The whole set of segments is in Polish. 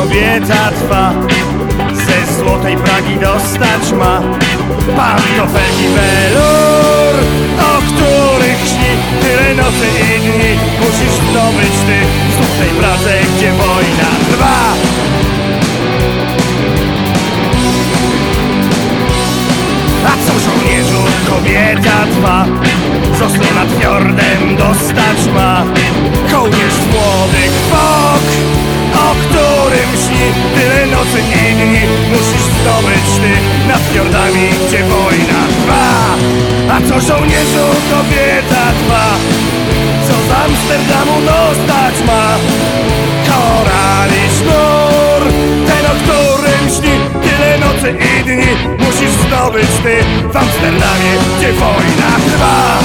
kobieta trwa. Ze złotej Pragi dostać ma Pantofelki welur O których śni tyle nocy i dni. Musisz zdobyć ty w złotej Pradze, gdzie wojna trwa. A co żołnierzu kobieta trwa? Z Oslo nad fiordem dostać ma. Kołnierz młodych fok O śni tyle nocy i dni Musisz zdobyć ty. Nad fiordami, gdzie wojna trwa A co żołnierzu kobieta trwa Co z Amsterdamu dostać ma? Korali sznur Ten o którym śni. Tyle nocy i dni Musisz zdobyć ty. W Amsterdamie, gdzie wojna trwa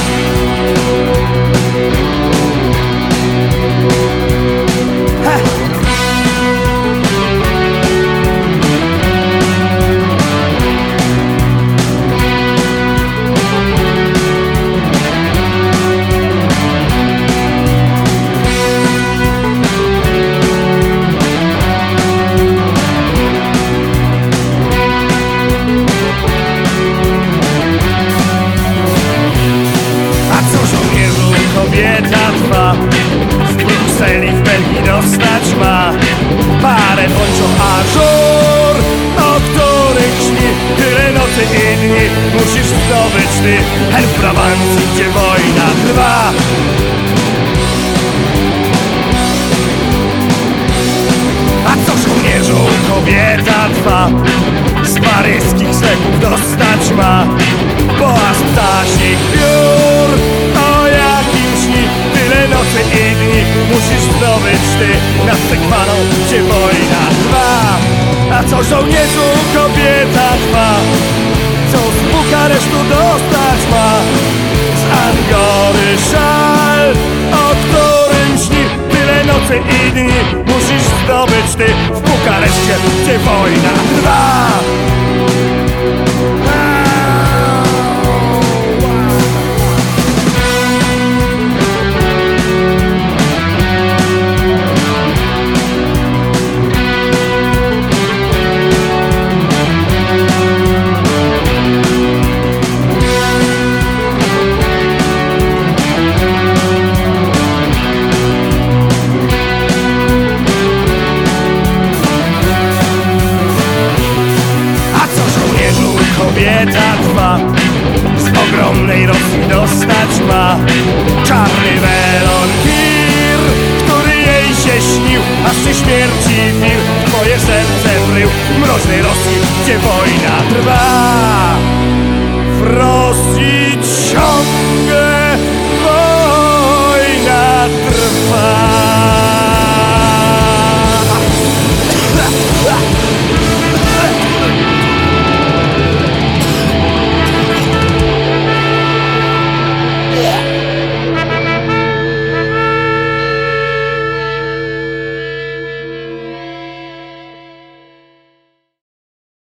dostać ma Parę poncho ażur O których śni. Tyle nocy i dni Musisz zdobyć ty. Her w gdzie wojna trwa. A co żołnierzu kobieta trwa. Z paryskich sklepów dostać ma. Boaz ptasich piór zdobyć ty nad Sekwaną, gdzie wojna trwa A co żołnierzu kobieta trwa? Co z Bukaresztu dostać ma? Z Angory szal O którym śni tyle nocy i dni Musisz zdobyć ty w Bukareszcie, gdzie wojna trwa ma Czarny welon tir Który jej się śnił Aż przy śmierci pił Twoje serce wrył W mroźnej Rosji, gdzie wojna trwa. W Rosji ciągle